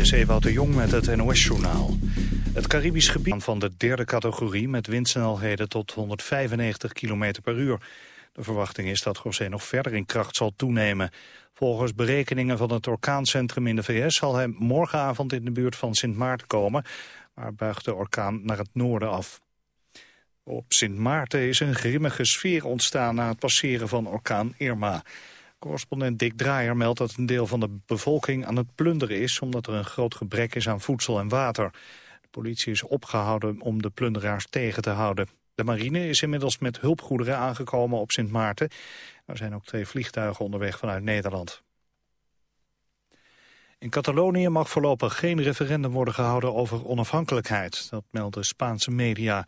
is Ewout de Jong met het NOS-journaal. Het Caribisch gebied van de derde categorie met windsnelheden tot 195 km per uur. De verwachting is dat José nog verder in kracht zal toenemen. Volgens berekeningen van het orkaancentrum in de VS zal hij morgenavond in de buurt van Sint Maarten komen, maar buigt de orkaan naar het noorden af. Op Sint Maarten is een grimmige sfeer ontstaan na het passeren van orkaan Irma. Correspondent Dick Draaier meldt dat een deel van de bevolking aan het plunderen is... omdat er een groot gebrek is aan voedsel en water. De politie is opgehouden om de plunderaars tegen te houden. De marine is inmiddels met hulpgoederen aangekomen op Sint Maarten. Er zijn ook twee vliegtuigen onderweg vanuit Nederland. In Catalonië mag voorlopig geen referendum worden gehouden over onafhankelijkheid. Dat melden Spaanse media.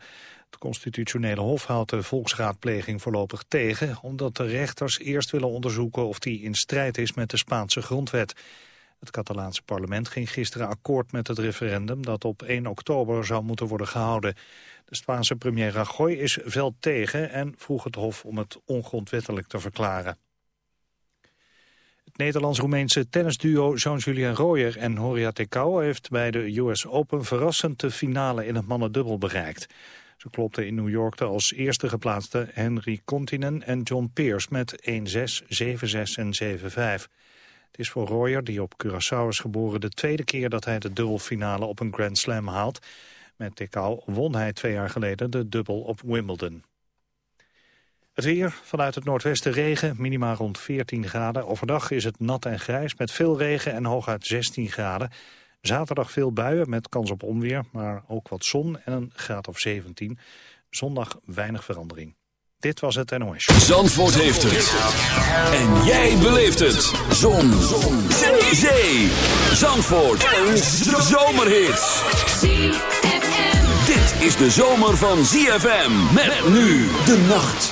Het constitutionele hof houdt de volksraadpleging voorlopig tegen... omdat de rechters eerst willen onderzoeken of die in strijd is met de Spaanse grondwet. Het Catalaanse parlement ging gisteren akkoord met het referendum... dat op 1 oktober zou moeten worden gehouden. De Spaanse premier Rajoy is fel tegen en vroeg het hof om het ongrondwettelijk te verklaren. Het Nederlands-Roemeense tennisduo Jean-Julien Royer en Horia Tecau... heeft bij de US Open verrassend de finale in het mannendubbel bereikt. Ze klopten in New York de als eerste geplaatste Henry Continen en John Pierce met 1-6, 7-6 en 7-5. Het is voor Royer, die op Curaçao is geboren, de tweede keer dat hij de dubbelfinale op een Grand Slam haalt. Met Tekau won hij twee jaar geleden de dubbel op Wimbledon. Het weer, vanuit het noordwesten regen, minima rond 14 graden. Overdag is het nat en grijs met veel regen en hooguit 16 graden. Zaterdag veel buien met kans op onweer, maar ook wat zon en een graad of 17. Zondag weinig verandering. Dit was het NOS. Zandvoort heeft het. En jij beleeft het. Zon. zon. Zee. Zee. Zandvoort. Een zomerhit. Dit is de zomer van ZFM. Met nu de nacht.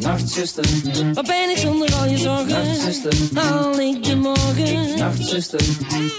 Nachtzuster, Wat ben ik zonder al je zorgen? Nachtzuster, haal ik de morgen? Nachtzuster. Nachtzuster,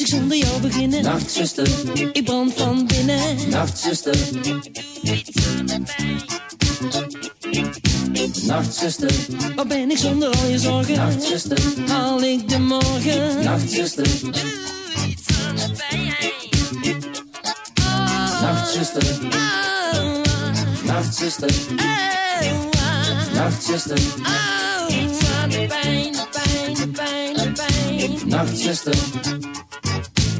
ik zonder jou beginnen? Nachtzuster, ik brand van binnen. Nachtzuster, Nachtzuster, wat ben ik zonder al je zorgen? Nachtzuster, haal ik de morgen? Nachtzuster, doe iets aan de pijn. Nachtzuster. Nachtzuster. Nachtzuster, oh. iets aan de pijn, de pijn, de pijn, de pijn. Nachtzuster.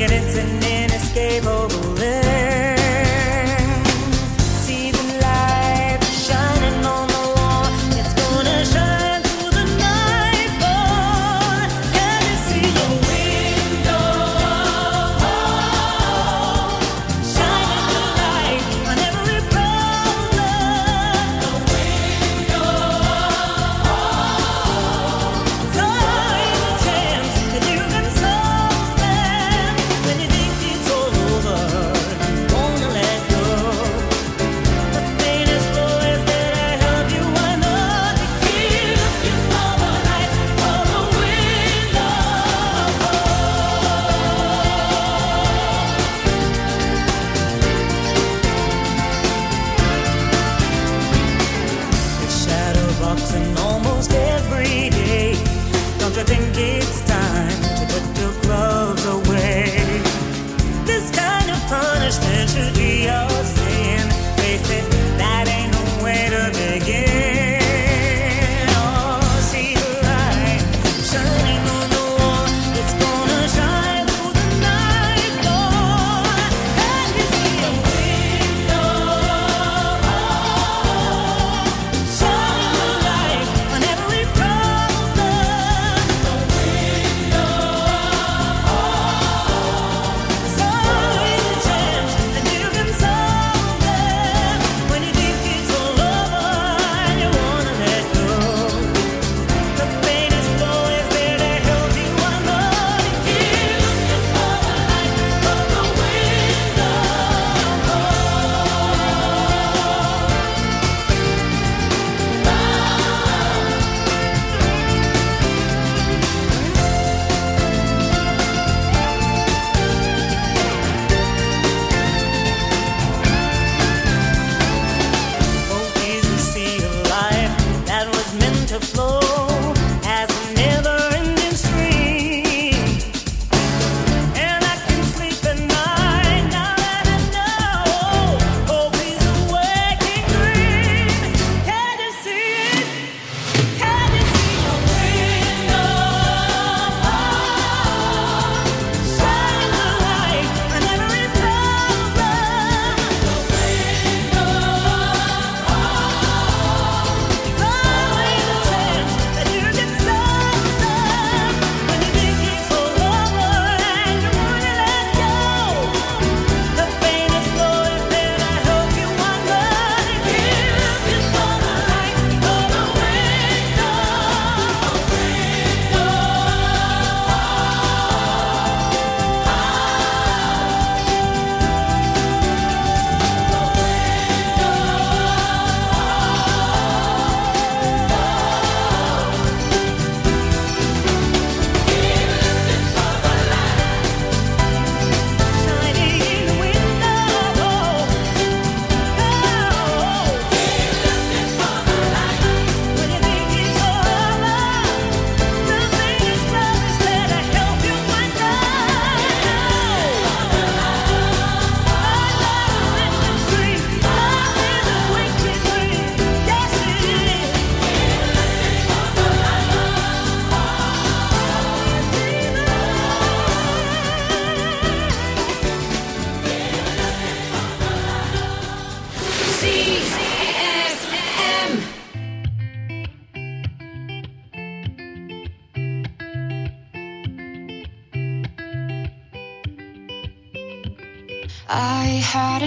Get it's a name.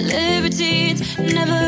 libertines never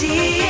see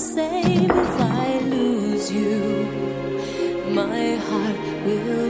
same if I lose you. My heart will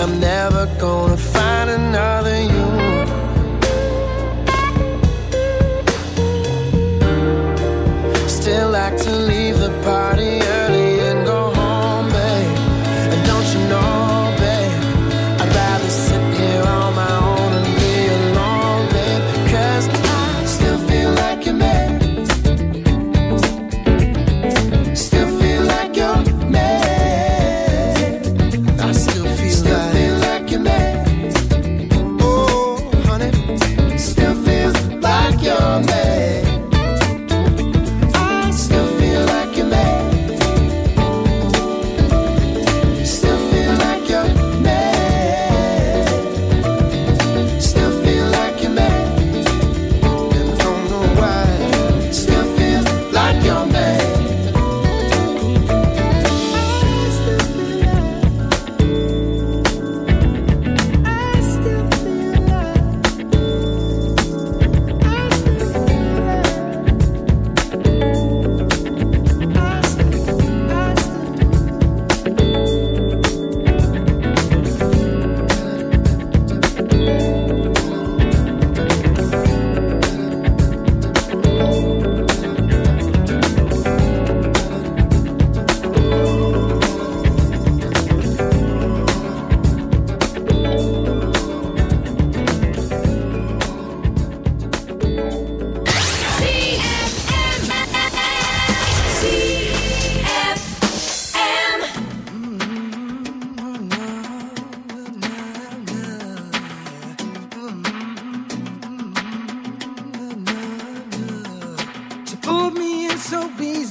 I'm never gonna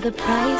the price.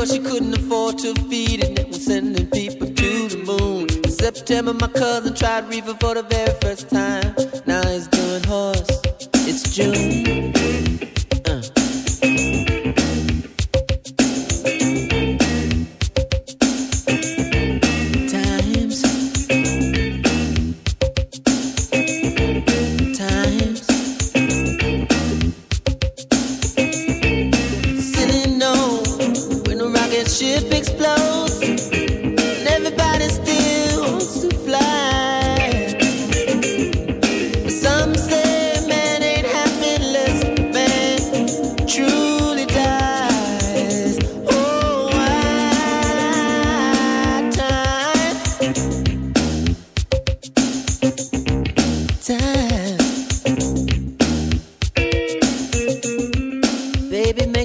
cause she couldn't afford to feed it. And we're sending people to the moon. In September, my cousin tried reefer for the very